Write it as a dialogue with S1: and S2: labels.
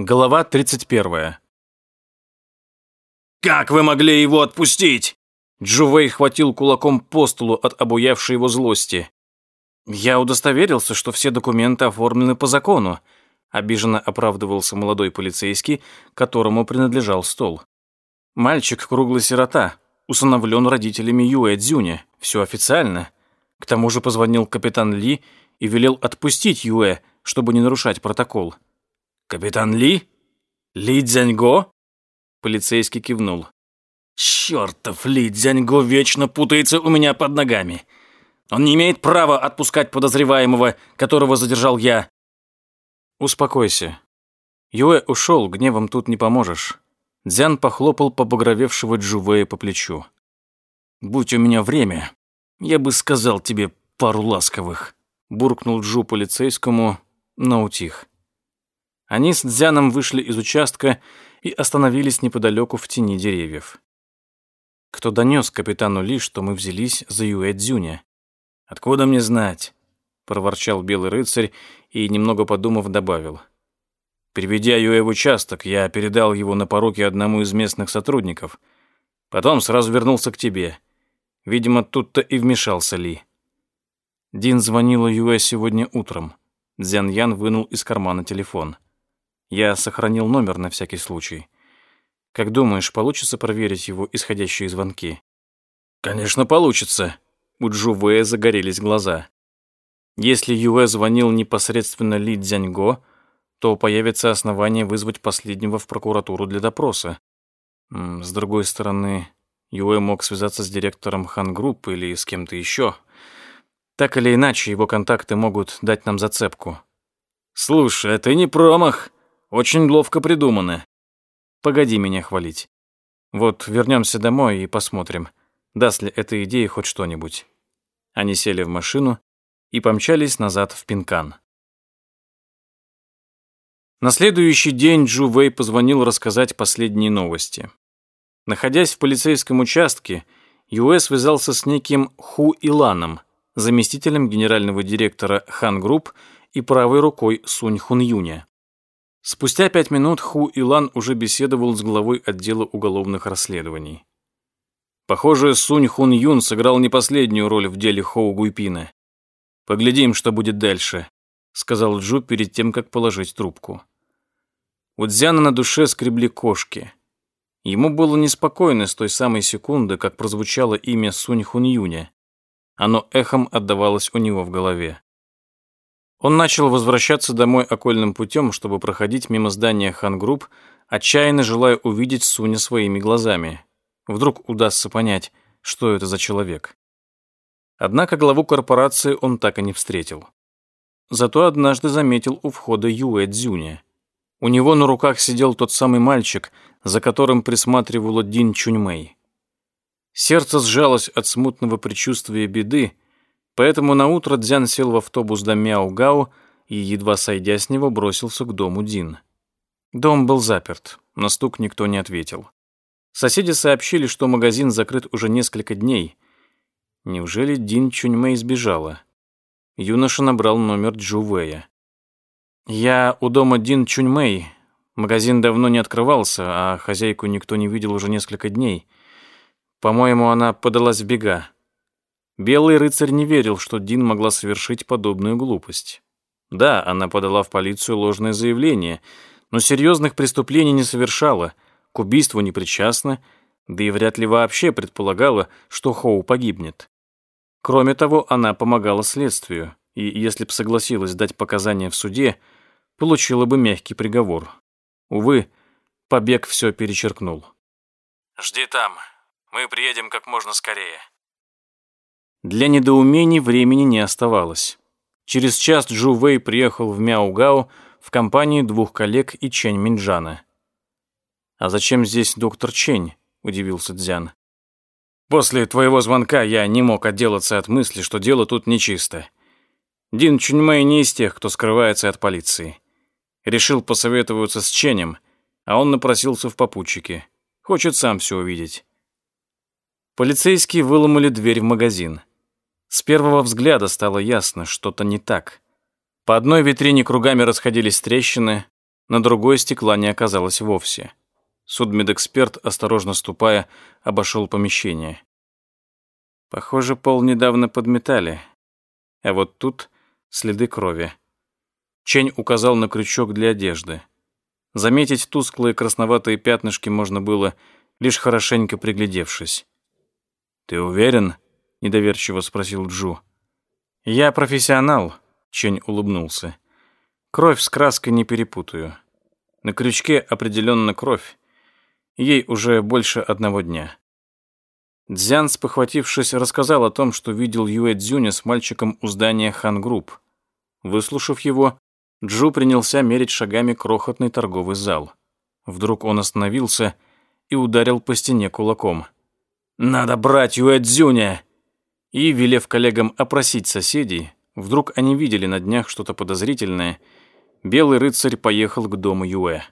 S1: Глава 31.
S2: «Как вы могли его отпустить?»
S1: Джувей хватил кулаком по столу от обуявшей его злости. «Я удостоверился, что все документы оформлены по закону», обиженно оправдывался молодой полицейский, которому принадлежал стол. «Мальчик круглый сирота, усыновлен родителями Юэ Цзюня, все официально. К тому же позвонил капитан Ли и велел отпустить Юэ, чтобы не нарушать протокол».
S2: «Капитан Ли? Ли Цзяньго?»
S1: Полицейский кивнул.
S2: «Чертов Ли Цзяньго вечно путается у меня под ногами. Он не имеет права отпускать подозреваемого, которого задержал я».
S1: «Успокойся. Юэ ушел, гневом тут не поможешь». Дзян похлопал побагровевшего Джувея по плечу.
S2: «Будь у меня время, я бы сказал тебе пару ласковых»,
S1: буркнул Джу полицейскому, но утих. Они с Дзяном вышли из участка и остановились неподалеку в тени деревьев. Кто донес капитану Ли, что мы взялись за Юэ Цзюня?
S2: «Откуда мне знать?»
S1: — проворчал белый рыцарь и, немного подумав, добавил. «Приведя Юэ в участок, я передал его на поруки одному из местных сотрудников. Потом сразу вернулся к тебе. Видимо, тут-то и вмешался Ли». Дин звонила Юэ сегодня утром. Дзян Ян вынул из кармана телефон. Я сохранил номер на всякий случай. Как думаешь, получится проверить его исходящие звонки?
S2: Конечно, получится.
S1: У Джу Вэя загорелись глаза. Если Юэ звонил непосредственно Ли Цзяньго, то появится основание вызвать последнего в прокуратуру для допроса. С другой стороны, Юэ мог связаться с директором Хан Групп или с кем-то еще. Так или иначе, его контакты могут дать нам зацепку.
S2: Слушай, это не промах. Очень ловко придумано.
S1: Погоди меня хвалить. Вот вернемся домой и посмотрим, даст ли эта идея хоть что-нибудь. Они сели в машину и помчались назад в Пинкан. На следующий день Джу Вэй позвонил рассказать последние новости. Находясь в полицейском участке, Юэ связался с неким Ху Иланом, заместителем генерального директора Хан Групп и правой рукой Сунь Хун Юня. Спустя пять минут Ху Илан уже беседовал с главой отдела уголовных расследований. Похоже, Сунь Хун Юн сыграл не последнюю роль в деле Хоу Гуйпина. «Поглядим, что будет дальше», — сказал Джу перед тем, как положить трубку. У Дзяна на душе скребли кошки. Ему было неспокойно с той самой секунды, как прозвучало имя Сунь Хун Юня. Оно эхом отдавалось у него в голове. Он начал возвращаться домой окольным путем, чтобы проходить мимо здания Хан-Групп, отчаянно желая увидеть Суня своими глазами. Вдруг удастся понять, что это за человек. Однако главу корпорации он так и не встретил. Зато однажды заметил у входа Юэ Цзюня. У него на руках сидел тот самый мальчик, за которым присматривала Дин Чуньмэй. Сердце сжалось от смутного предчувствия беды, Поэтому наутро Дзян сел в автобус до Мяугао и, едва сойдя с него, бросился к дому Дин. Дом был заперт, на стук никто не ответил. Соседи сообщили, что магазин закрыт уже несколько дней. Неужели Дин Чуньмэй сбежала? Юноша набрал номер Джувея. «Я у дома Дин Чуньмэй. Магазин давно не открывался, а хозяйку никто не видел уже несколько дней. По-моему, она подалась в бега. Белый рыцарь не верил, что Дин могла совершить подобную глупость. Да, она подала в полицию ложное заявление, но серьезных преступлений не совершала, к убийству не причастна, да и вряд ли вообще предполагала, что Хоу погибнет. Кроме того, она помогала следствию, и если бы согласилась дать показания в суде, получила бы мягкий приговор. Увы, побег все перечеркнул.
S2: «Жди там. Мы приедем как можно скорее»,
S1: для недоумений времени не оставалось. Через час Джу Вэй приехал в Мяугао в компании двух коллег и Чэнь Минджана. «А зачем здесь доктор Чэнь?» – удивился Дзян.
S2: «После твоего звонка я не мог отделаться от мысли, что дело тут нечисто. Дин Чуньмэй не из тех, кто скрывается от полиции. Решил посоветоваться с Ченем, а он напросился в попутчике. Хочет сам все увидеть».
S1: Полицейские выломали дверь в магазин. С первого взгляда стало ясно, что-то не так. По одной витрине кругами расходились трещины, На другой стекла не оказалось вовсе. Судмедэксперт, осторожно ступая, обошел помещение. Похоже, пол недавно подметали. А вот тут следы крови. Чень указал на крючок для одежды. Заметить тусклые красноватые пятнышки можно было, лишь хорошенько приглядевшись. «Ты уверен?» — недоверчиво спросил Джу. «Я профессионал», — Чень улыбнулся. «Кровь с краской не перепутаю. На крючке определенно кровь. Ей уже больше одного дня. Дзян, спохватившись, рассказал о том, что видел Юэ Цзюня с мальчиком у здания Хан Групп. Выслушав его, Джу принялся мерить шагами крохотный торговый зал. Вдруг он остановился и ударил по стене кулаком. «Надо брать Юэ Цзюня!» И, велев коллегам опросить соседей, вдруг они видели на днях что-то подозрительное, белый рыцарь поехал к дому Юэ.